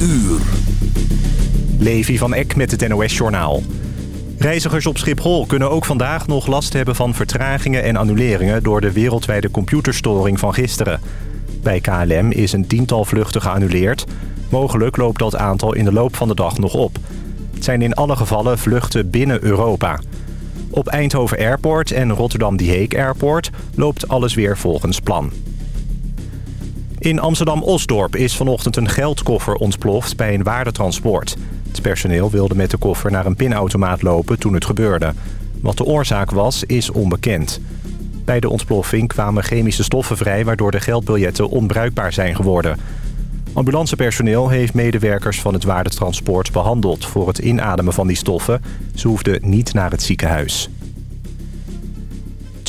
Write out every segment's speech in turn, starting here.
uur. Levi van Eck met het NOS-journaal. Reizigers op Schiphol kunnen ook vandaag nog last hebben van vertragingen en annuleringen... door de wereldwijde computerstoring van gisteren. Bij KLM is een tiental vluchten geannuleerd. Mogelijk loopt dat aantal in de loop van de dag nog op. Het zijn in alle gevallen vluchten binnen Europa. Op Eindhoven Airport en Rotterdam Die Hague Airport loopt alles weer volgens plan. In Amsterdam-Osdorp is vanochtend een geldkoffer ontploft bij een waardetransport. Het personeel wilde met de koffer naar een pinautomaat lopen toen het gebeurde. Wat de oorzaak was, is onbekend. Bij de ontploffing kwamen chemische stoffen vrij... waardoor de geldbiljetten onbruikbaar zijn geworden. Ambulancepersoneel heeft medewerkers van het waardetransport behandeld... voor het inademen van die stoffen. Ze hoefden niet naar het ziekenhuis.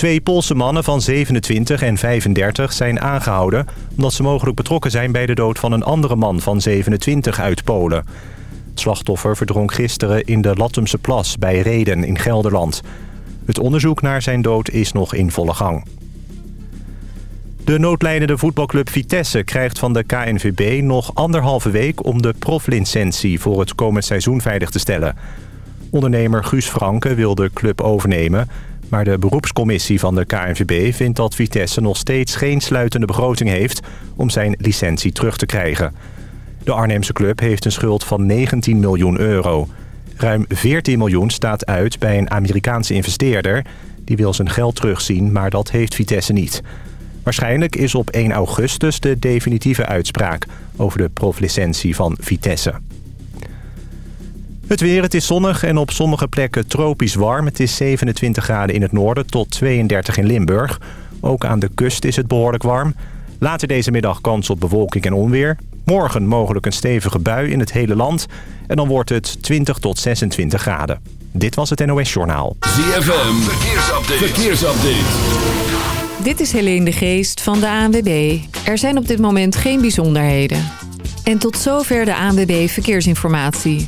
Twee Poolse mannen van 27 en 35 zijn aangehouden... omdat ze mogelijk betrokken zijn bij de dood van een andere man van 27 uit Polen. Het slachtoffer verdronk gisteren in de Lattumse Plas bij Reden in Gelderland. Het onderzoek naar zijn dood is nog in volle gang. De noodlijdende voetbalclub Vitesse krijgt van de KNVB nog anderhalve week... om de proflicentie voor het komend seizoen veilig te stellen. Ondernemer Guus Franke wil de club overnemen... maar de beroepscommissie van de KNVB vindt dat Vitesse nog steeds geen sluitende begroting heeft... om zijn licentie terug te krijgen. De Arnhemse club heeft een schuld van 19 miljoen euro. Ruim 14 miljoen staat uit bij een Amerikaanse investeerder. Die wil zijn geld terugzien, maar dat heeft Vitesse niet... Waarschijnlijk is op 1 augustus de definitieve uitspraak over de proflicentie van Vitesse. Het weer, het is zonnig en op sommige plekken tropisch warm. Het is 27 graden in het noorden tot 32 in Limburg. Ook aan de kust is het behoorlijk warm. Later deze middag kans op bewolking en onweer. Morgen mogelijk een stevige bui in het hele land. En dan wordt het 20 tot 26 graden. Dit was het NOS Journaal. ZFM, verkeersupdate. verkeersupdate. Dit is Helene de Geest van de ANWB. Er zijn op dit moment geen bijzonderheden. En tot zover de ANWB Verkeersinformatie.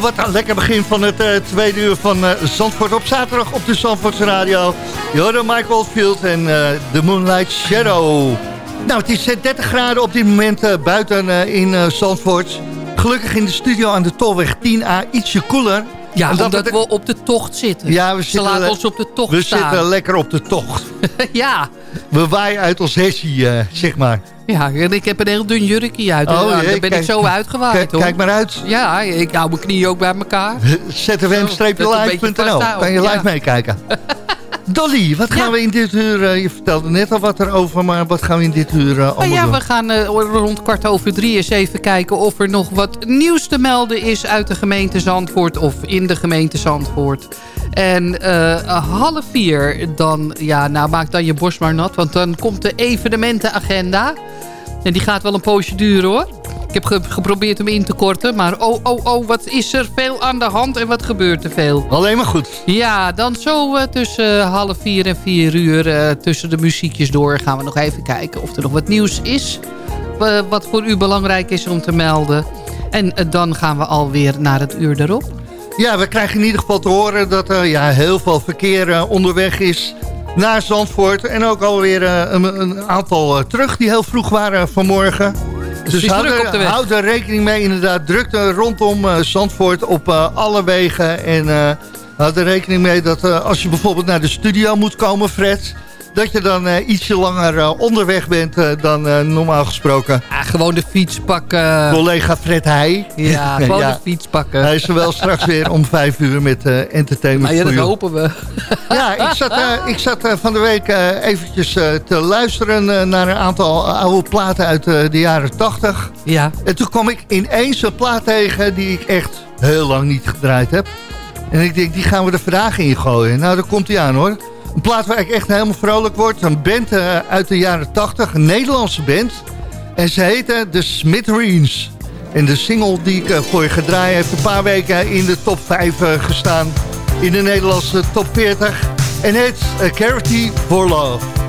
Wat een lekker begin van het uh, tweede uur van uh, Zandvoort op zaterdag op de Zandvoortse Radio. Jorden Mike Oldfield en uh, The Moonlight Shadow. Nou, het is 30 graden op dit moment buiten in Zandvoort. Gelukkig in de studio aan de Tolweg 10A ietsje koeler. Ja, omdat we, we, op de tocht zitten. Ja, we Ze zitten, laten ons op de tocht we staan. We zitten lekker op de tocht. ja. We waaien uit ons hessie, zeg maar. Ja, ik heb een heel dun jurkje uit. Oh, Daar ben ik zo uitgewaaid. Kijk, kijk maar uit. Ja, ik hou mijn knieën ook bij elkaar. zfm-live.nl. Kan je live meekijken. Dolly, wat gaan we in dit uur... Uh, je vertelde net al wat erover, maar wat gaan we in dit uur uh, allemaal ja, we gaan uh, rond kwart over drie eens even kijken... of er nog wat nieuws te melden is uit de gemeente Zandvoort... of in de gemeente Zandvoort. En half vier, dan, ja, nou maak dan je borst maar nat... want dan komt de evenementenagenda... En die gaat wel een poosje duren hoor. Ik heb geprobeerd hem in te korten. Maar oh, oh, oh, wat is er veel aan de hand en wat gebeurt er veel. Alleen maar goed. Ja, dan zo uh, tussen half vier en vier uur uh, tussen de muziekjes door... gaan we nog even kijken of er nog wat nieuws is. Uh, wat voor u belangrijk is om te melden. En dan gaan we alweer naar het uur erop. Ja, we krijgen in ieder geval te horen dat er ja, heel veel verkeer onderweg is naar Zandvoort. En ook alweer uh, een, een, aantal uh, terug die heel vroeg waren vanmorgen. Dus houd er, houd er, rekening mee, inderdaad. Drukte rondom uh, Zandvoort op alle wegen. En houd er rekening mee dat als je bijvoorbeeld naar de studio moet komen, Fred dat je dan uh, ietsje langer uh, onderweg bent uh, dan normaal gesproken. Ja, gewoon de fiets pakken. Collega Fred Heij. Ja, gewoon ja. de fiets pakken. Hij is er wel straks weer om vijf uur met entertainment nou, ja, dat hopen we. ja, ik zat, ik zat van de week eventjes te luisteren naar een aantal oude platen uit de jaren tachtig. Ja. En toen kwam ik ineens een plaat tegen die ik echt heel lang niet gedraaid heb. En ik denk, die gaan we de vandaag in gooien. Nou, daar komt hij aan hoor. Een plaat waar ik echt helemaal vrolijk word. Een band uh, uit de jaren 80, een Nederlandse band. En ze heette The Smithereens. En de single die ik uh, voor je gedraaid heeft een paar weken in de top 5 uh, gestaan. In de Nederlandse top 40. En het A Charity for Love.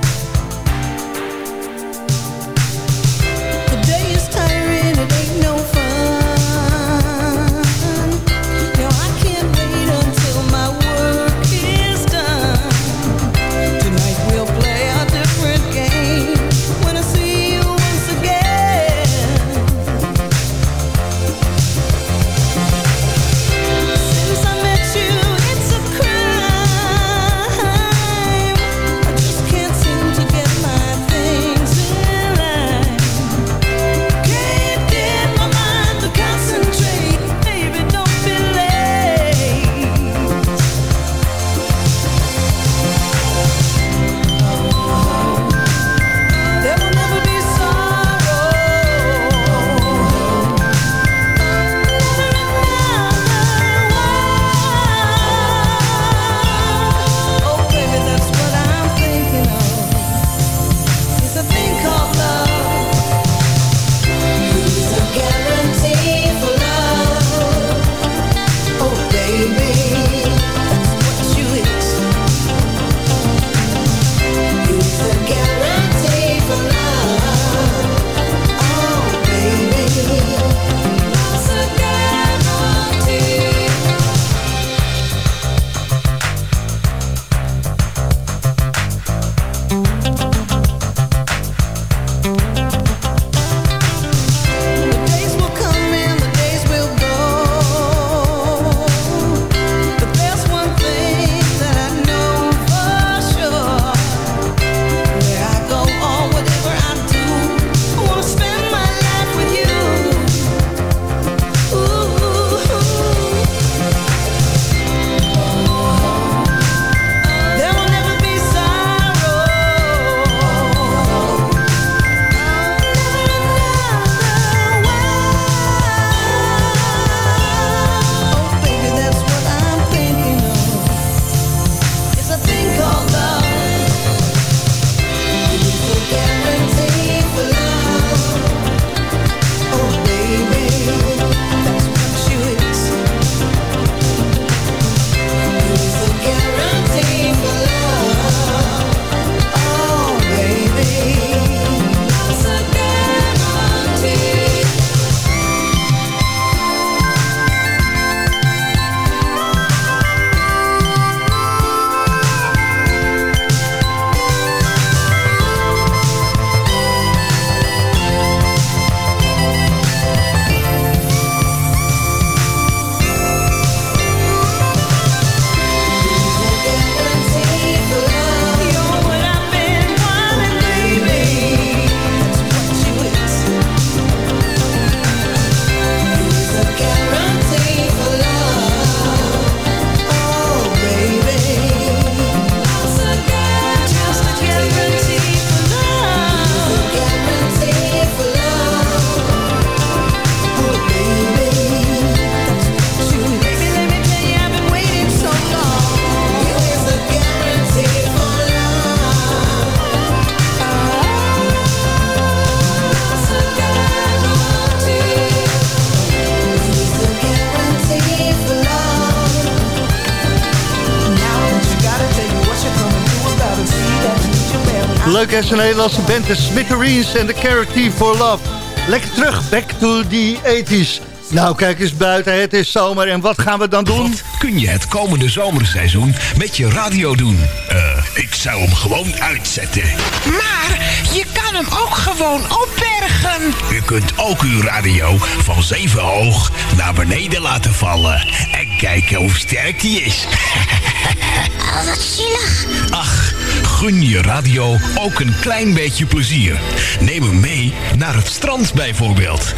Leuk hè, zijn Nederlandse band, de Smithereens en de Charity for Love. Lekker terug, back to the 80s. Nou, kijk eens buiten, het is zomer en wat gaan we dan doen? Wat kun je het komende zomerseizoen met je radio doen? Uh, ik zou hem gewoon uitzetten. Maar je kan hem ook gewoon opbergen. U kunt ook uw radio van zeven hoog naar beneden laten vallen. En kijken hoe sterk die is. oh, wat zielig. Ach, gun je radio ook een klein beetje plezier. Neem hem mee naar het strand bijvoorbeeld.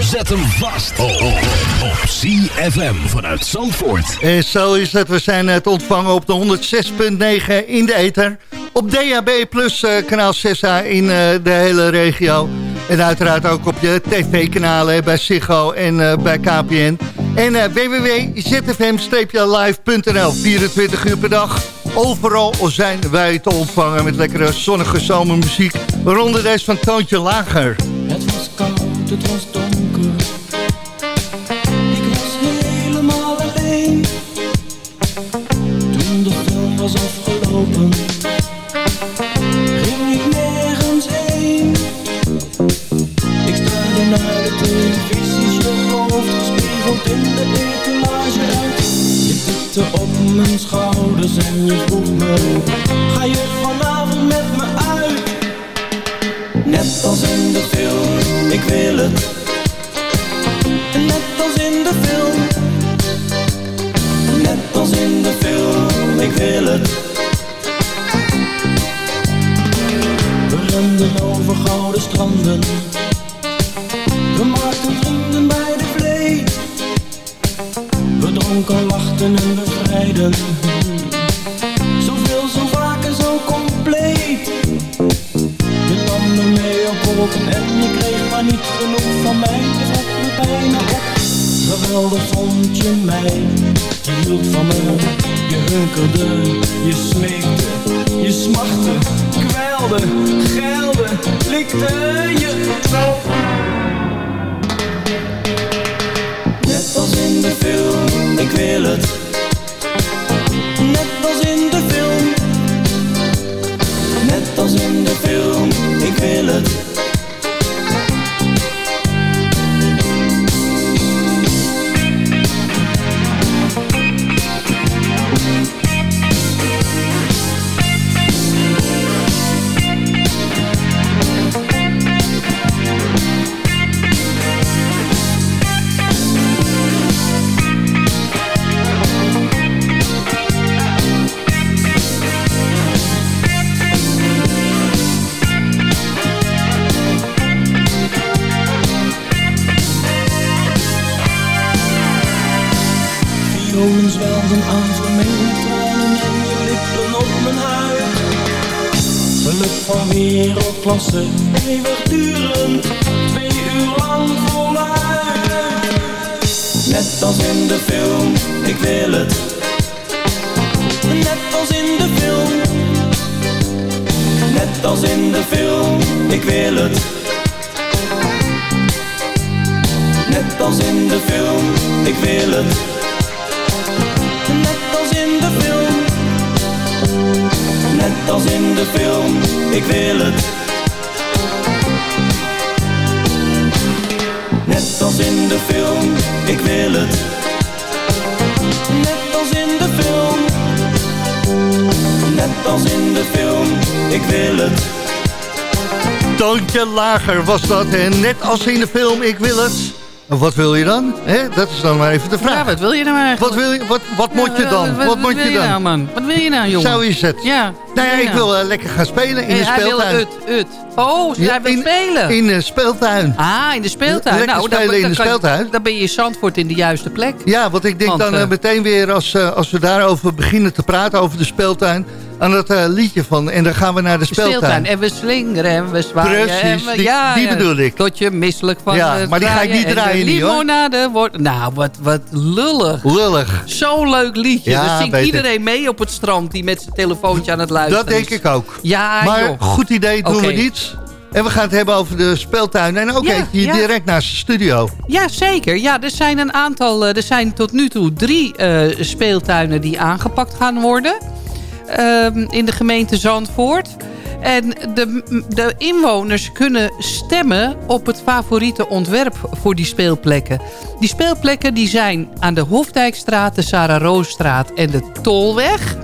Zet hem vast op CFM vanuit Zandvoort. En zo is het. We zijn het ontvangen op de 106.9 in de ether. Op DHB Plus uh, kanaal 6A in uh, de hele regio. En uiteraard ook op je tv-kanalen bij Ziggo en uh, bij KPN. En www.zfm-live.nl 24 uur per dag Overal zijn wij te ontvangen met lekkere zonnige zomermuziek. Waaronder deze van Toontje Lager. Het was koud, het was donker. En je me Ga je vanavond met me uit? Net als in de film, ik wil het. Net als in de film Net als in de film, ik wil het. We renden over gouden stranden. We maakten vrienden bij de vlee We dronken, lachten en bevrijden niet genoeg van mij. Je vat me bijna op Geweldig vond je mij. Je hield van me, je hunkerde. Je smeekte, je smachtte. Kwelde, geilde, likte je. Net als in de film, ik wil het concert Toontje lager was dat en net als in de film Ik wil het wat wil je dan? He, dat is dan maar even de vraag. Ja, wat wil je nou eigenlijk? Wat, wil je, wat, wat moet je dan? Wat, wat, moet wil je, dan? nou, man? Wat wil je nou, jongen? Zo is het. Ja. Nou ja, ik wil uh, lekker gaan spelen in de speeltuin. Hij wil ut, ut. Oh, ja, hij wil in, spelen. In de speeltuin. Ah, in de speeltuin. Lekker nou, spelen dan, in dan, de speeltuin. Dan ben je in Zandvoort in de juiste plek. Ja, want ik denk want, dan uh, meteen weer als, uh, als we daarover beginnen te praten, over de speeltuin aan dat uh, liedje van. En dan gaan we naar de speeltuin. speeltuin. En we slingeren en we zwaaien. Precies, we, die, ja, die bedoel ik. Tot je misselijk van Ja, maar die ga ik niet draaien nu hoor. limonade wordt... Nou, wat, wat lullig. Lullig. Zo'n leuk liedje. Ja, Dan zingt iedereen ik. mee op het strand die met zijn telefoontje aan het luisteren Dat denk ik ook. Ja, maar joh. goed idee, doen we niets. En we gaan het hebben over de speeltuin. En ook Ja, eentje hier ja. direct naast de studio. Ja, zeker. Ja, er zijn een aantal. eh, Er zijn tot nu toe drie eh, speeltuinen die aangepakt gaan worden. Ehm, in de gemeente Zandvoort. En de, de inwoners kunnen stemmen op het favoriete ontwerp voor die speelplekken. Die speelplekken die zijn aan de Hofdijkstraat, de Sarah Roosstraat en de Tolweg.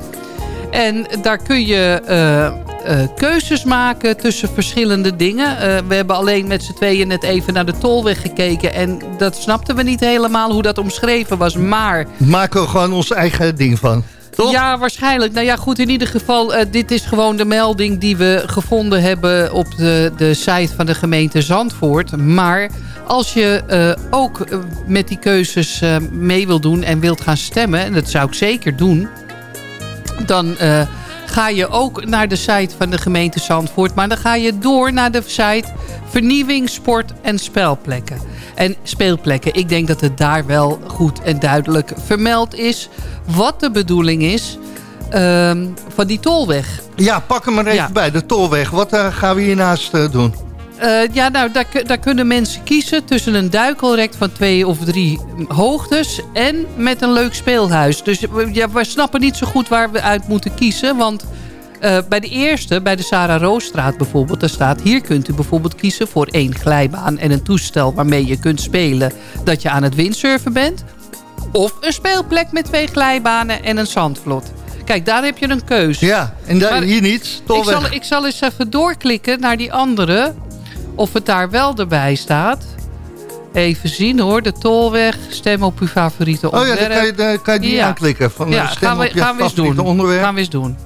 En daar kun je uh, keuzes maken tussen verschillende dingen. Uh, we hebben alleen met z'n tweeën net even naar de Tolweg gekeken. En dat snapten we niet helemaal hoe dat omschreven was. Maar... Maken we gewoon ons eigen ding van. Ja, waarschijnlijk. Nou ja, goed, in ieder geval, uh, dit is gewoon de melding die we gevonden hebben op de, de site van de gemeente Zandvoort. Maar als je uh, ook met die keuzes mee wil doen en wilt gaan stemmen, en dat zou ik zeker doen, dan ga je ook naar de site van de gemeente Zandvoort. Maar dan ga je door naar de site vernieuwing, sport en spelplekken. En speelplekken. Ik denk dat het daar wel goed en duidelijk vermeld is. Wat de bedoeling is um, van die tolweg. Ja, pak hem maar even ja. bij. De tolweg. Wat uh, gaan we hiernaast uh, doen? Uh, ja, nou, daar, daar, kunnen mensen kiezen tussen een duikelrekt van twee of drie hoogtes... en met een leuk speelhuis. Dus ja, we snappen niet zo goed waar we uit moeten kiezen. Want uh, bij de eerste, bij de Sarah Roosstraat bijvoorbeeld... daar staat, hier kunt u bijvoorbeeld kiezen voor één glijbaan... en een toestel waarmee je kunt spelen dat je aan het windsurfen bent. Of een speelplek met twee glijbanen en een zandvlot. Kijk, daar heb je een keuze. Ja, en daar, hier niet. Ik zal, ik zal eens even doorklikken naar die andere of het daar wel erbij staat. Even zien hoor, de tolweg, stem op uw favoriete onderwerp. Oh ja, dan kan je, dan kan je die ja. aanklikken. Van, ja, stem gaan we, op je gaan we eens doen. onderwerp. Gaan we eens doen.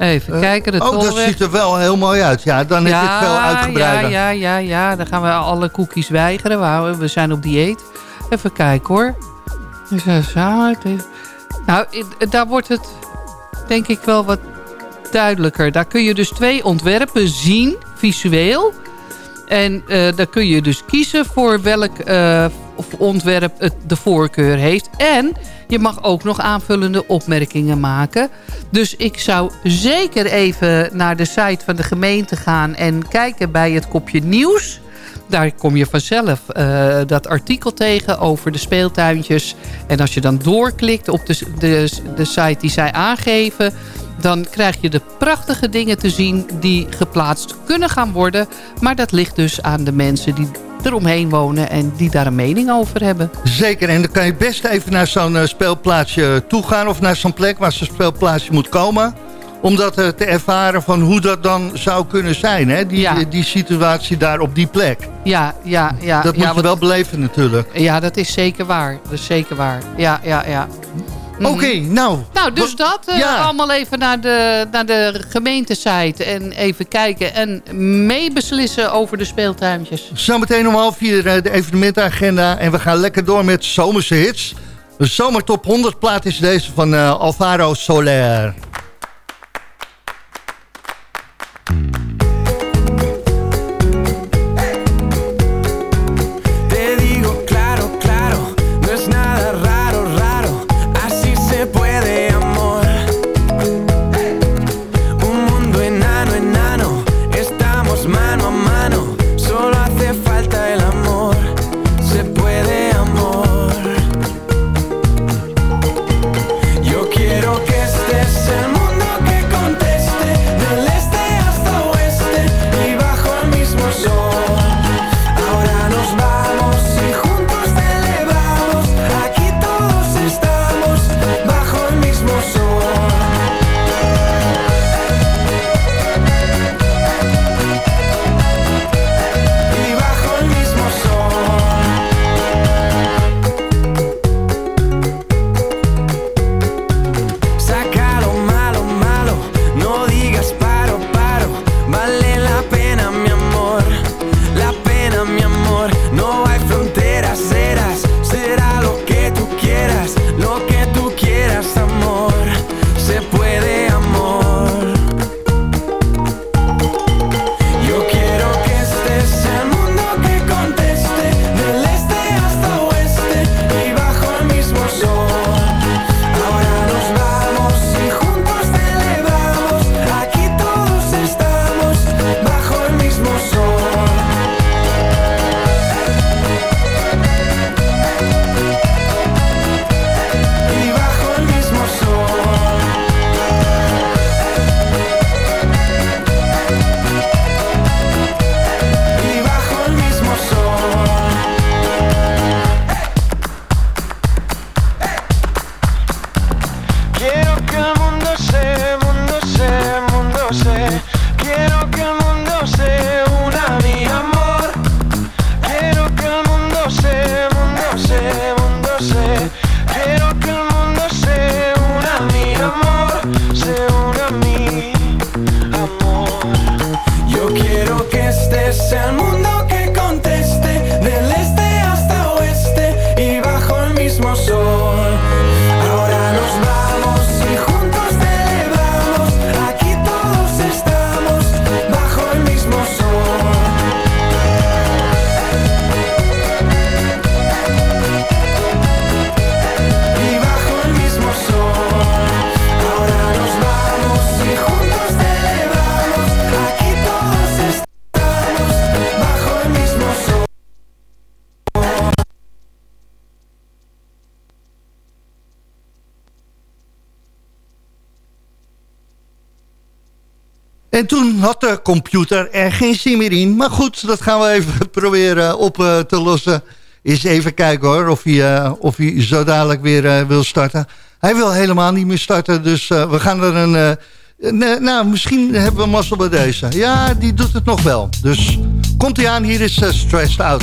Even uh, kijken, de oh, tolweg. Oh, dat ziet er wel heel mooi uit. Ja, dan ja, is het veel uitgebreider. Ja, ja, ja, ja. Dan gaan we alle cookies weigeren. We zijn op dieet. Even kijken hoor. Nou, daar wordt het denk ik wel wat duidelijker. Daar kun je dus twee ontwerpen zien, visueel. En uh, dan kun je dus kiezen voor welk uh, ontwerp het de voorkeur heeft. En je mag ook nog aanvullende opmerkingen maken. Dus ik zou zeker even naar de site van de gemeente gaan... en kijken bij het kopje nieuws. Daar kom je vanzelf uh, dat artikel tegen over de speeltuintjes. En als je dan doorklikt op de, de site die zij aangeven dan krijg je de prachtige dingen te zien die geplaatst kunnen gaan worden. Maar dat ligt dus aan de mensen die eromheen wonen en die daar een mening over hebben. Zeker, en dan kan je best even naar zo'n uh, speelplaatsje toe gaan... of naar zo'n plek waar zo'n speelplaatsje moet komen... om dat uh, te ervaren van hoe dat dan zou kunnen zijn, hè? Die, ja. die situatie daar op die plek. Ja, ja, ja. Dat moet ja, je wel beleven natuurlijk. Ja, dat is zeker waar. Dat is zeker waar. Ja, ja, ja. Oké, okay, nou. Nou, dus dat. Uh, ja. Allemaal even naar de, naar de gemeentesite en even kijken en meebeslissen over de speeltuintjes. Zometeen om half vier de evenementagenda en we gaan lekker door met zomerse hits. De zomertop 100 plaat is deze van uh, Alvaro Soler. Had de computer er geen zin meer in. Maar goed, dat gaan we even proberen op eh, te lossen. Eens even kijken hoor, of hij, eh, of hij zo dadelijk weer eh, wil starten. Hij wil helemaal niet meer starten, dus we gaan er een... nou, misschien hebben we mazzel bij deze. Ja, die doet het nog wel. Dus komt hij aan, hier is Stressed Out.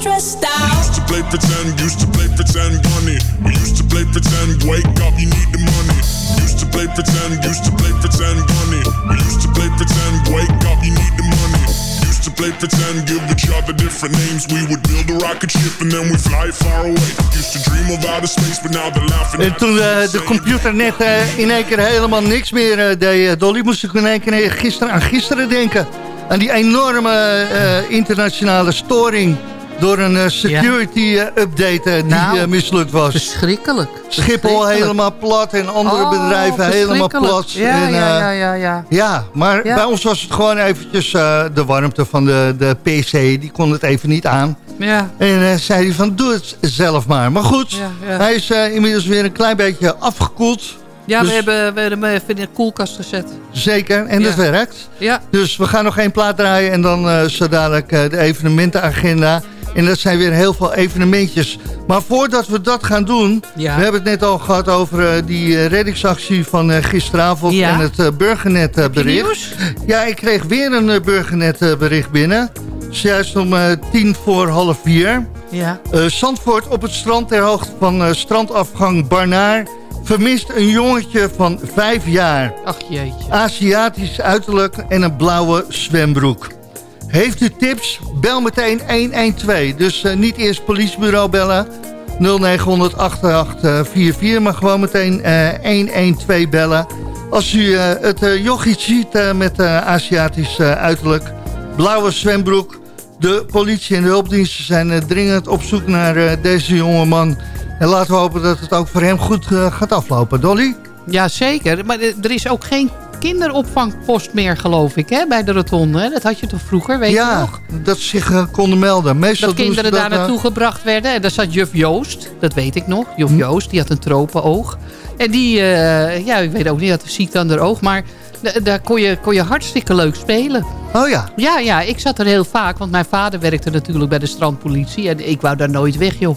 stressed out. Used to play pretend, used to play pretend bunny. We used to play pretend, wake up, you need the money. Used to play pretend, used to play pretend bunny. We used to play pretend, wake up, you need the money. Used to play pretend, give each other different names. We would build a rocket ship and then we fly far away. Used to dream of outer space, but now they're laughing En toen the face, de computer net eh, in één keer helemaal niks meer eh, deed, Dolly, moest ik in één keer gisteren aan gisteren denken. Aan die enorme eh, internationale storing door een eh, security eh, update eh, die Nou, mislukt was. Verschrikkelijk. Schiphol helemaal plat en andere Oh, bedrijven helemaal plat. Ja, en, ja, ja, ja, ja. Ja, maar bij ons was het gewoon eventjes de warmte van de, de PC. Die kon het even niet aan. Ja, En zei hij van, doe het zelf maar. Maar goed, hij is inmiddels weer een klein beetje afgekoeld. ja Dus- we, hebben, we hebben hem even in de koelkast gezet. Zeker, en Ja. dat werkt. Ja, Dus we gaan nog één plaat draaien en dan eh zo dadelijk de evenementenagenda. En dat zijn weer heel veel evenementjes. Maar voordat we dat gaan doen... Ja. We hebben het net al gehad over eh, die eh, reddingsactie van eh, gisteravond... Ja. en het Burgernet Heb je bericht. nieuws? Ja, ik kreeg weer een uh, Burgernet eh, bericht binnen. Zojuist om tien voor half vier. Ja. Eh, Zandvoort op het strand ter hoogte van strandafgang Barnaar... vermist een jongetje van vijf jaar. Ach jeetje. Aziatisch uiterlijk en een blauwe zwembroek. Heeft u tips? Bel meteen 112. Dus eh, niet eerst politiebureau bellen. 0900 8844, maar gewoon meteen eh, 112 bellen. Als u eh, het uh, jochie ziet eh, met eh, Aziatisch eh, uiterlijk, blauwe zwembroek... De politie en de hulpdiensten zijn eh, dringend op zoek naar eh, deze jonge man. En laten we hopen dat het ook voor hem goed eh, gaat aflopen. Dolly? Ja, zeker. Maar eh, er is ook geen kinderopvangpost meer, geloof ik, hè, bij de rotonde. Dat had je toch vroeger, weet je ja, nog? dat ze zich eh, konden melden. Meestal Dat kinderen daar eh, naartoe gebracht werden. En daar zat juf Joost, dat weet ik nog. Juf Hm. Joost, die had een tropenoog. En die, eh, ja, ik weet ook niet, had een ziekte aan haar oog. Maar da- daar kon je, kon je hartstikke leuk spelen. Oh ja. Ja, ja, ik zat er heel vaak, want mijn vader werkte natuurlijk bij de strandpolitie. En ik wou daar nooit weg, joh.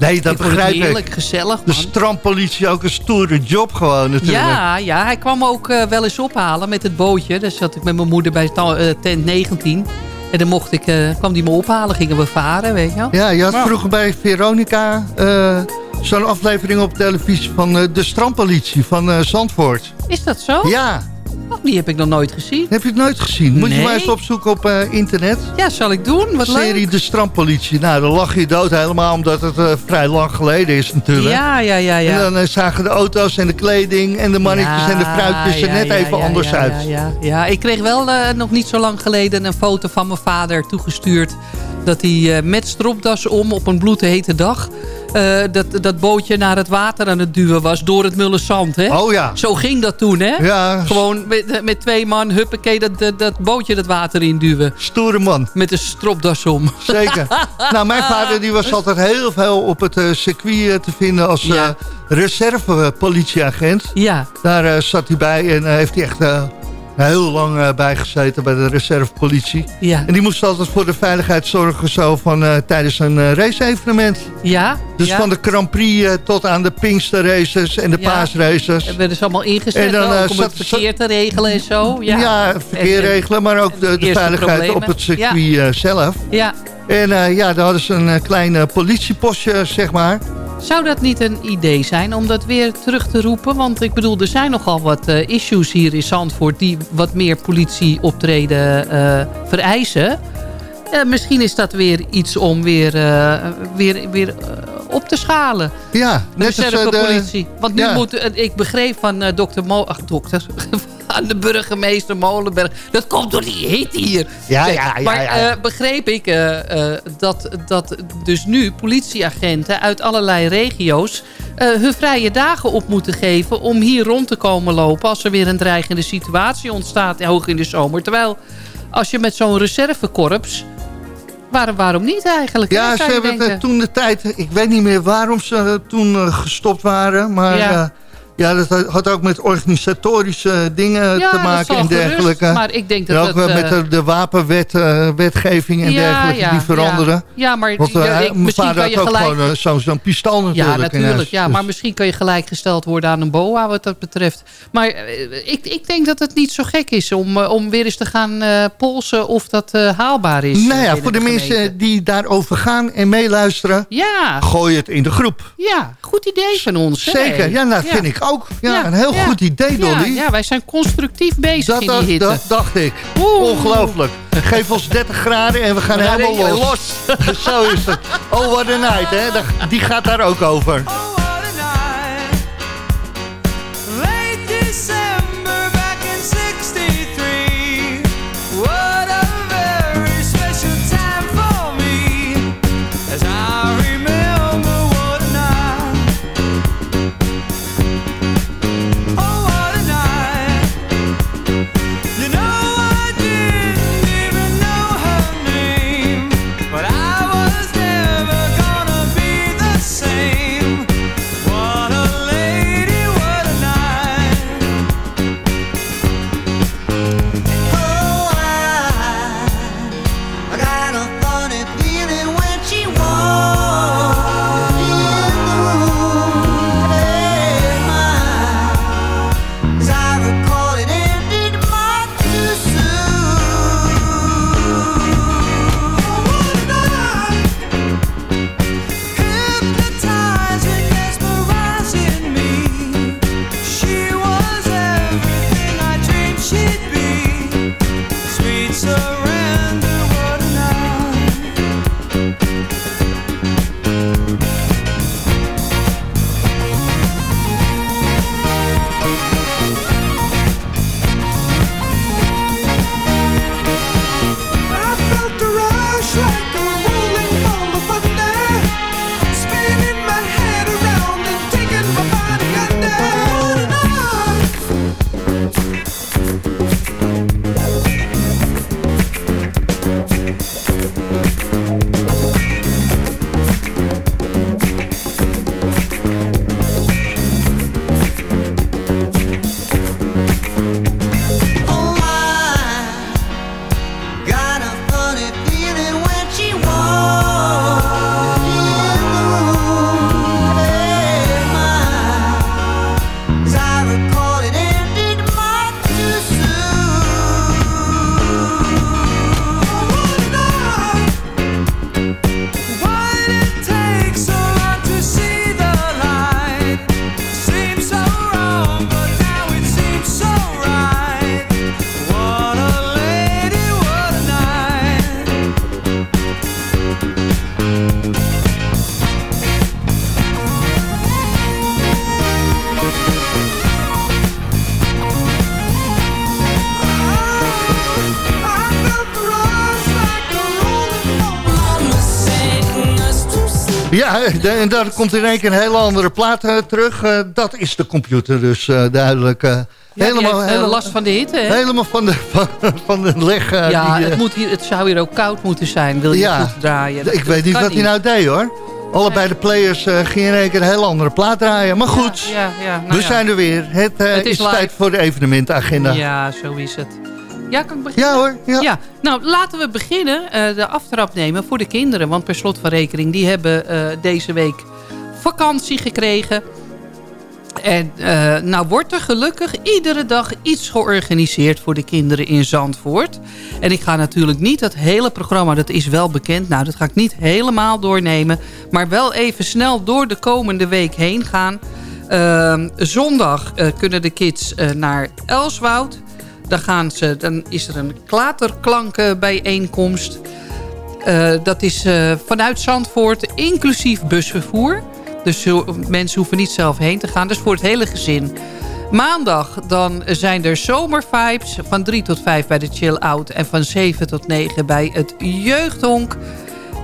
Nee, dat ik begrijp heerlijk, ik. gezellig, De man. strandpolitie ook een stoere job gewoon natuurlijk. Ja, ja, hij kwam ook eh, wel eens ophalen met het bootje. Daar zat ik met mijn moeder bij eh, tent 19. En dan mocht ik, eh, kwam die me ophalen, gingen we varen, weet je wel. Ja, je had vroeger bij Veronica eh, zo'n aflevering op televisie van eh, de strandpolitie van eh, Zandvoort. Is dat zo? Ja. Oh, die heb ik nog nooit gezien. Heb je het nooit gezien? Moet je maar eens opzoeken op eh, internet. Ja, zal ik doen? Wat Serie leuk. De Strandpolitie. Nou, dan lach je dood helemaal omdat het eh, vrij lang geleden is natuurlijk. Ja, ja, ja, ja. En dan eh, zagen de auto's en de kleding en de mannetjes en de vrouwtjes er Ja, net ja, even anders uit. Ja, ja, ja. ik kreeg wel nog niet zo lang geleden een foto van mijn vader toegestuurd. Dat hij met stropdas om op een bloedhete dag... eh, dat, dat bootje naar het water aan het duwen was door het mulle zand. Hè? Oh ja. Zo ging dat toen, hè? Ja. Gewoon met, met twee man, huppakee, dat, dat, dat bootje dat water induwen. Stoere man. Met een stropdas om. Zeker. nou, mijn vader die was altijd heel veel op het eh, circuit eh, te vinden als eh reservepolitieagent. Ja. Daar zat hij bij en heeft hij echt heel lang eh, bij gezeten bij de reservepolitie. Ja. En die moest altijd voor de veiligheid zorgen zo van, eh, tijdens een eh, race-evenement. Ja? Dus ja. van de Grand Prix tot aan de Pinkster races en de Ja. paasraces. Dat werden ze allemaal ingezet En dan, ook, om het verkeer te regelen en zo. Ja, Ja, verkeer En- en- regelen, maar ook de, veiligheid problemen. op het circuit zelf. Ja. En ja, daar hadden ze een klein politiepostje, zeg maar. Zou dat niet een idee zijn om dat weer terug te roepen? Want ik bedoel, er zijn nogal wat eh, issues hier in Zandvoort... die wat meer politieoptreden eh vereisen. Eh, misschien is dat weer iets om weer, weer, weer op te schalen. Ja, Net als de eh, de... politie. Want nu ja. moet, eh, ik begreep van eh, dokter Mo... Ach, dokter... aan de burgemeester Molenberg. Dat komt door die hitte hier. Ja, ja, ja, Maar ja. eh, begreep ik eh, eh, dat, dat dus nu politieagenten uit allerlei regio's... eh, hun vrije dagen op moeten geven om hier rond te komen lopen... als er weer een dreigende situatie ontstaat hoog in de zomer. Terwijl als je met zo'n reservekorps... Waarom, waarom niet eigenlijk? Ja, ze hebben eh, toen de tijd... Ik weet niet meer waarom ze eh, toen eh, gestopt waren. Maar Ja. Ja. dat had- ook met organisatorische dingen Ja, te dat maken en gerust, dergelijke. maar ik denk dat en ook dat, wel met eh, de, de wapenwet, eh, wetgeving en dergelijke die veranderen. Ja, maar Want eh, ik- mijn misschien kan je gelijk... gewoon zo'n zo'n pistool natuurlijk. Ja, natuurlijk. huis. Ja, Dus- maar misschien kan je gelijkgesteld worden aan een boa wat dat betreft. Maar ik, ik denk dat het niet zo gek is om, om weer eens te gaan polsen of dat haalbaar is. Nou ja, voor de mensen die daarover gaan en meeluisteren... Ja. gooi het in de groep. Ja, goed idee van ons. hè? Zeker, ja, nou, vind ik ook. Ja, een heel goed idee, Dolly. Ja, ja, wij zijn constructief bezig Dat, in die hitte. dat dacht ik. Ongelooflijk. Geef ons 30 graden en we gaan helemaal los. Zo is het. Oh, what a night, hè. Die gaat daar ook over. Oh Ja, en daar komt in één keer een hele andere plaat eh, terug. Eh, dat is de computer dus eh, duidelijk. Ja, helemaal, heeft, last van de hitte, hè? helemaal van de, van, van de leg. ja, die, het, moet hier, het zou hier ook koud moeten zijn, wil je Ja. goed draaien. Dat- ik weet niet wat hij nou deed hoor. Allebei de players gingen in één keer een hele andere plaat draaien. Maar goed, Ja, ja, nou we zijn er weer. Het, Het is is, tijd voor de evenementagenda. Ja, zo is het. Ja, kan ik beginnen? Ja, hoor. Ja. Nou, laten we beginnen. eh, de aftrap nemen voor de kinderen. Want per slot van rekening, die hebben eh, deze week vakantie gekregen. En eh, nou wordt er gelukkig iedere dag iets georganiseerd voor de kinderen in Zandvoort. En ik ga natuurlijk niet het hele programma, dat is wel bekend. Nou, dat ga ik niet helemaal doornemen. Maar wel even snel door de komende week heen gaan. Ehm, zondag kunnen de kids naar Elswoud. Dan, gaan ze, dan is er een klaterklankenbijeenkomst. Eh dat is eh, vanuit Zandvoort, inclusief busvervoer. Dus mensen hoeven niet zelf heen te gaan. Dus voor het hele gezin. Maandag dan zijn er zomervibes. Van 3 tot 5 bij de Chill Out. En van 7 tot 9 bij het Jeugdhonk.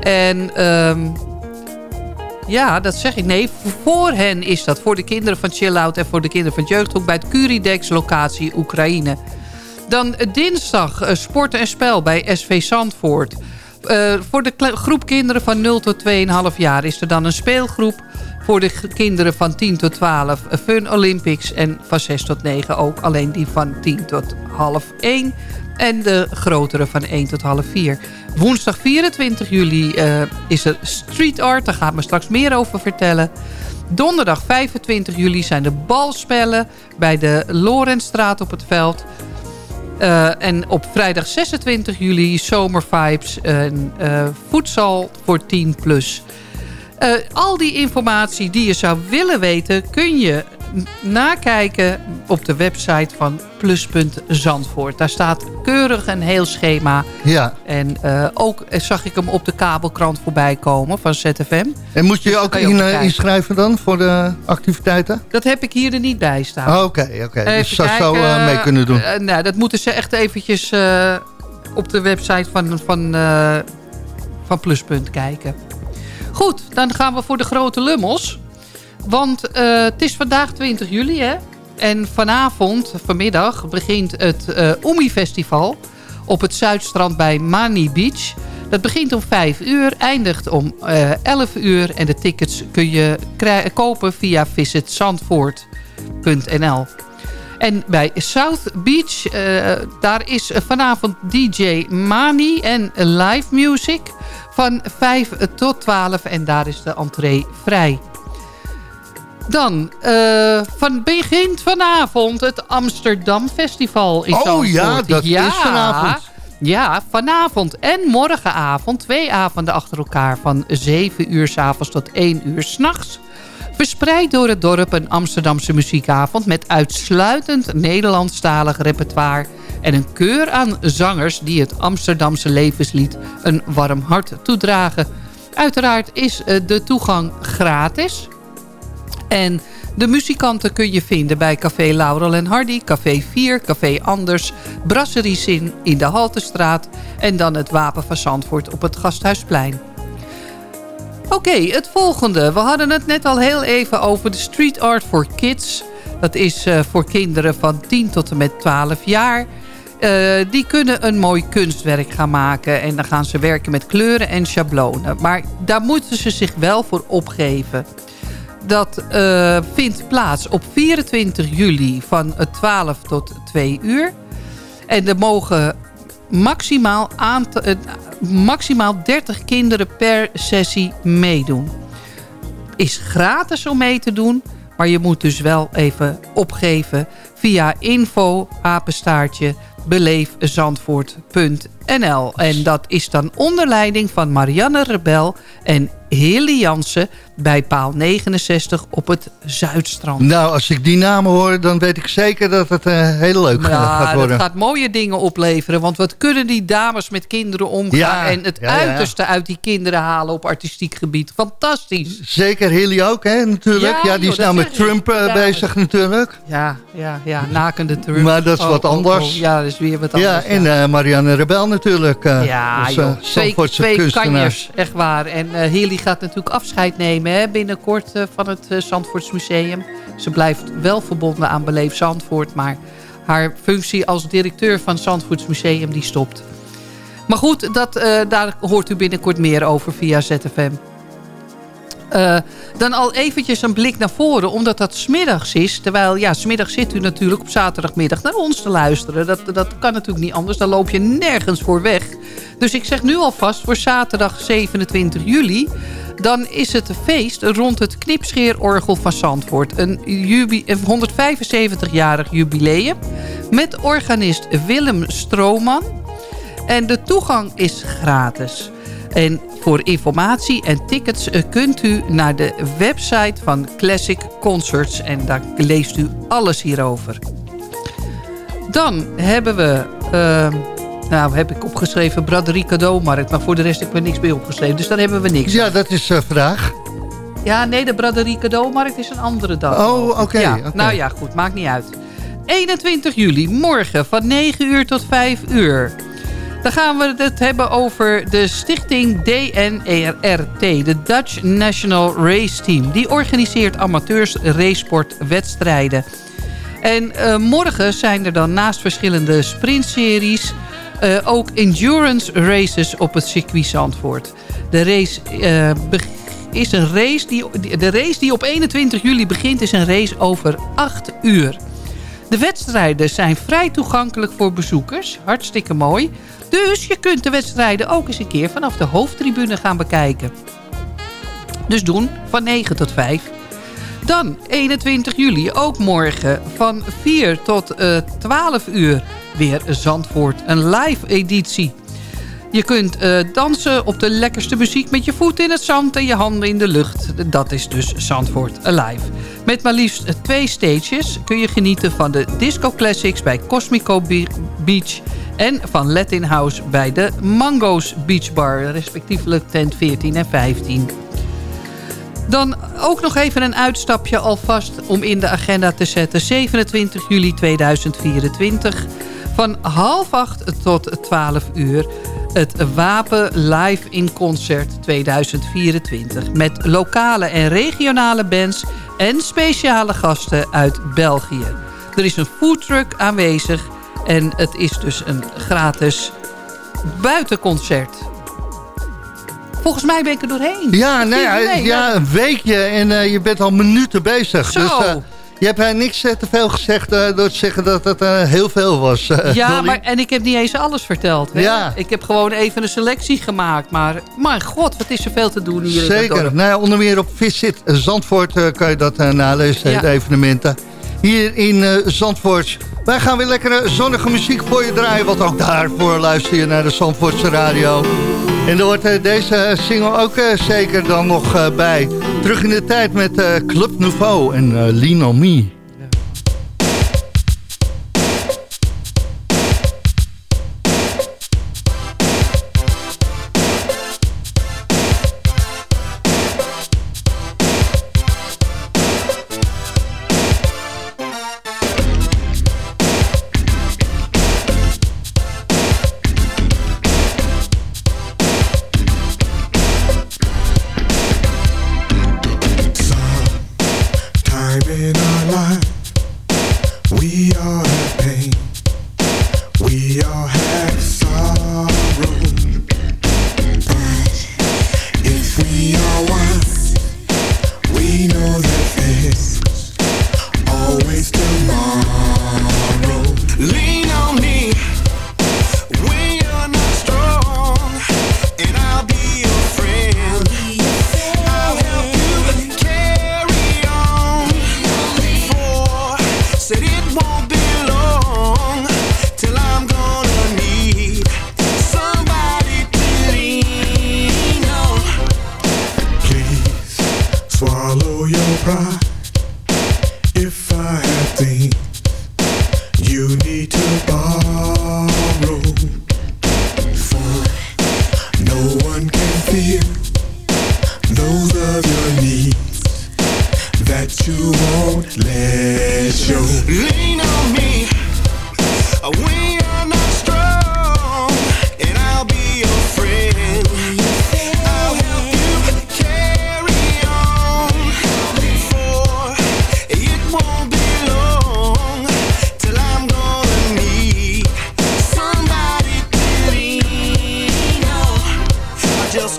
En ehm, ja, dat zeg ik. Nee, voor hen is dat. Voor de kinderen van Chill Out en voor de kinderen van het Jeugdhonk... bij het Curidex locatie Oekraïne. Dan dinsdag eh, sport en spel bij SV Zandvoort. Eh, voor de groep kinderen van 0 tot 2,5 jaar is er dan een speelgroep. Voor de kinderen van 10 tot 12 eh, Fun Olympics. En van 6 tot 9 ook alleen die van 10 tot half 1. En de grotere van 1 tot half 4. Woensdag 24 juli eh, is er street art. Daar gaan we straks meer over vertellen. Donderdag 25 juli zijn de balspellen bij de Lorentstraat op het veld. Eh, en op vrijdag 26 juli zomervibes en eh, voedsel voor 10 plus. Eh, al die informatie die je zou willen weten kun je nakijken op de website van Pluspunt Zandvoort. Daar staat keurig een heel schema. Ja. En eh, ook eh, zag ik hem op de kabelkrant voorbij komen van ZFM. En moet je je Dus ook je in, op eh, inschrijven dan voor de activiteiten? Dat heb ik hier er niet bij staan. Oh, Oké, oké. Even Dus dat zou kijken. eh, mee kunnen doen. Nou, dat moeten ze echt eventjes op de website van, van, van Pluspunt kijken. Goed, dan gaan we voor de grote lummels. Want eh, het is vandaag 20 juli, hè? En vanavond, vanmiddag, begint het eh Omi Festival op het Zuidstrand bij Mani Beach. Dat begint om 5 uur, eindigt om eh 11 uur. En de tickets kun je kopen via visitzandvoort.nl. En bij South Beach, daar is vanavond DJ Mani en live music van 5 tot 12. En daar is de entree vrij. Dan, eh, van begint vanavond het Amsterdam Festival in Oh ja, dat is vanavond. Ja, vanavond en morgenavond. Twee avonden achter elkaar van 7 uur s'avonds tot 1 uur s'nachts. Verspreid door het dorp een Amsterdamse muziekavond... met uitsluitend Nederlandstalig repertoire... en een keur aan zangers die het Amsterdamse levenslied... een warm hart toedragen. Uiteraard is eh, de toegang gratis... En de muzikanten kun je vinden bij Café Laurel en Hardy, Café 4, Café Anders, Brasserie Zin in de Haltestraat en dan het Wapen van Zandvoort op het Gasthuisplein. Oké, het volgende. We hadden het net al heel even over de Street Art for Kids. Dat is eh, voor kinderen van 10 tot en met 12 jaar. Eh, die kunnen een mooi kunstwerk gaan maken. En dan gaan ze werken met kleuren en schablonen. Maar daar moeten ze zich wel voor opgeven. Dat eh, vindt plaats op 24 juli van 12 tot 2 uur. En er mogen maximaal, eh, maximaal 30 kinderen per sessie meedoen. Is gratis om mee te doen. Maar je moet dus wel even opgeven via info apenstaartje beleefzandvoort.nl. En dat is dan onder leiding van Marianne Rebel en Hilly Jansen bij paal 69 op het Zuidstrand. Nou, als ik die namen hoor, dan weet ik zeker dat het eh, heel leuk eh, Ja, gaat worden. dat gaat mooie dingen opleveren. Want wat kunnen die dames met kinderen omgaan... Ja, en het ja, uiterste uit die kinderen halen op artistiek gebied. Fantastisch. Zeker Hilly ook, hè, natuurlijk. Ja, die is nou met. Trump eh, bezig natuurlijk. Ja, ja, ja. Nakende Trump. Maar dat is Oh, wat oh, anders. oh. Ja, dat is weer wat anders. Ja, en Marianne Rebel natuurlijk. eh, Ja, als, eh, Twee, kunstenaar. kanjers, echt waar. En eh Hilly gaat natuurlijk afscheid nemen hè, binnenkort van het Zandvoorts Museum. Ze blijft wel verbonden aan Beleef Zandvoort, maar haar functie als directeur van het Zandvoorts Museum die stopt. Maar goed, dat, daar hoort u binnenkort meer over via ZFM. Eh, dan al eventjes een blik naar voren, omdat dat smiddags is. Terwijl, ja, smiddags zit u natuurlijk op zaterdagmiddag naar ons te luisteren. Dat, dat kan natuurlijk niet anders, dan loop je nergens voor weg. Dus ik zeg nu alvast, voor zaterdag 27 juli... dan is het feest rond het Knipscheerorgel van Zandvoort. Een 175-jarig jubileum met organist Willem Strooman... En de toegang is gratis. En voor informatie en tickets eh, kunt u naar de website van Classic Concerts. En daar leest u alles hierover. Dan hebben we... eh, nou, heb ik opgeschreven Braderie Cadeaumarkt. Maar voor de rest heb ik er niks bij opgeschreven. Dus daar hebben we niks. Ja, dat is eh vraag. Ja, nee, de Braderie Cadeaumarkt is een andere dag. Oh, oké, Ja, oké. Nou ja, goed, maakt niet uit. 21 juli, morgen van 9 uur tot 5 uur. Dan gaan we het hebben over de stichting DNRT, de Dutch National Race Team. Die organiseert amateurs racesportwedstrijden. En eh, morgen zijn er dan naast verschillende sprintseries... eh, ook endurance races op het circuit Zandvoort. De race eh, is een race die- de race die op 21 juli begint is een race over 8 uur. De wedstrijden zijn vrij toegankelijk voor bezoekers. Hartstikke mooi. Dus je kunt de wedstrijden ook eens een keer vanaf de hoofdtribune gaan bekijken. Dus doen van 9 tot 5. Dan 21 juli, ook morgen, van 4 tot eh 12 uur weer Zandvoort. Een live editie. Je kunt eh, dansen op de lekkerste muziek met je voeten in het zand en je handen in de lucht. Dat is dus Zandvoort Alive. Met maar liefst eh, twee stages kun je genieten van de Disco Classics bij Cosmico Be- Beach... en van Latin House bij de Mango's Beach Bar, respectievelijk tent 14 en 15. Dan ook nog even een uitstapje alvast om in de agenda te zetten. 27 juli 2024 van half acht tot 12 uur. Het Wapen Live in Concert 2024. Met lokale en regionale bands en speciale gasten uit België. Er is een foodtruck aanwezig en het is dus een gratis buitenconcert. Volgens mij ben ik er doorheen. Ja, nee, Nee, ja, een weekje en eh, je bent al minuten bezig. Zo. Dus je hebt niks eh, te veel gezegd eh, door te zeggen dat het eh, heel veel was. Ja, maar, en ik heb niet eens alles verteld. Hè? Ja. Ik heb gewoon even een selectie gemaakt. Maar, maar god, wat is er veel te doen hier in Zeker. dorp. Nou ja, onder meer op Visit Zandvoort kan je dat nalezen, Ja. de evenementen. Hier in eh, Zandvoort. Wij gaan weer lekkere zonnige muziek voor je draaien. Want ook daarvoor luister je naar de Zandvoortse radio. En er wordt eh, deze single ook eh, zeker dan nog bij. Terug in de tijd met Club Nouveau en on Me.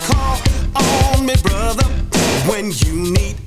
Call on me, brother, when you need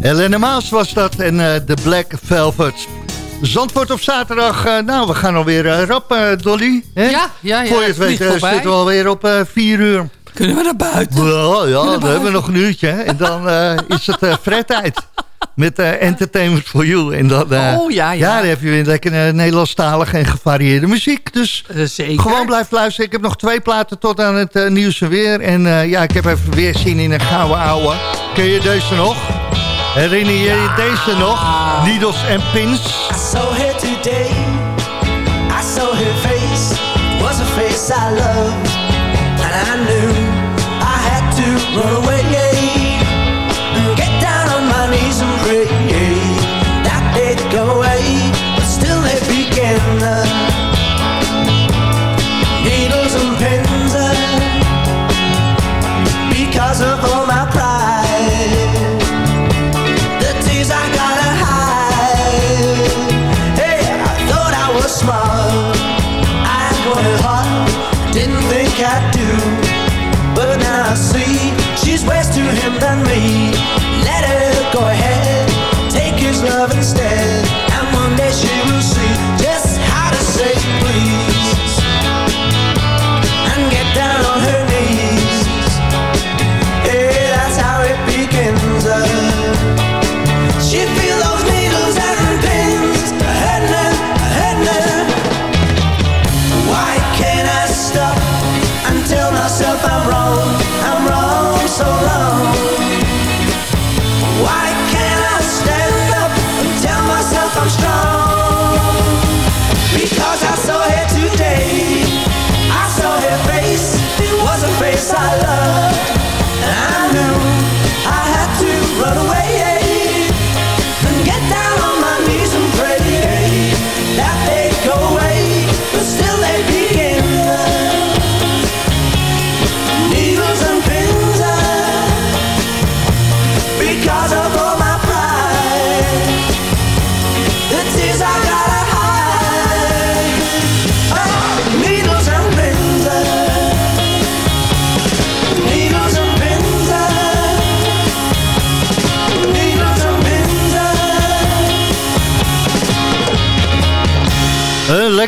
Helene Maas was dat en eh, de Black Velvet. Zandvoort op zaterdag. eh, nou, we gaan alweer eh, rap, Dolly. Hè? Ja, ja, ja, Voor je het het weet zitten we alweer op eh, vier uur. Kunnen we naar buiten? Ja, ja naar dan hebben we nog een uurtje. hè. En dan eh, is het uh, tijd Met eh, Entertainment for You. En dan, eh, Oh, ja, ja. dan heb je weer lekker eh, Nederlandstalige en gevarieerde muziek. Dus zeker. gewoon blijf luisteren. Ik heb nog twee platen tot aan het nieuws en weer. En eh, ja, ik heb even weer zin in een gouden ouwe. Ken je deze nog? Herinner je je deze nog? Needles and Pins. I saw her today. I saw her face. Was a face I loved.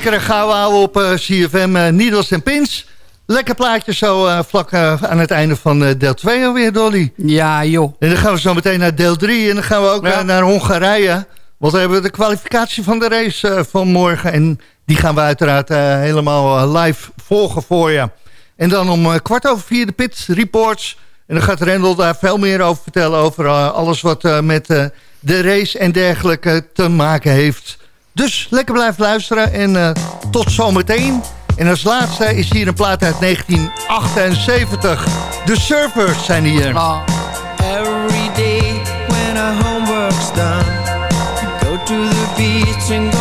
Lekkere gouden ouwe op eh, CFM eh, Needles en Pins. Lekker plaatje zo eh, vlak eh, aan het einde van eh, deel 2 alweer, Dolly. Ja, joh. En dan gaan we zo meteen naar deel 3 en dan gaan we ook Ja. naar Hongarije. Want dan hebben we de kwalificatie van de race eh, van morgen. En die gaan we uiteraard eh, helemaal live volgen voor je. En dan om eh, kwart over vier de pit reports. En dan gaat Rendel daar veel meer over vertellen... over eh, alles wat eh, met eh, de race en dergelijke te maken heeft. Dus lekker blijven luisteren en eh, tot zometeen. En als laatste is hier een plaat uit 1978. De Surfers zijn hier. Every day when homework's done, go to the beach and. The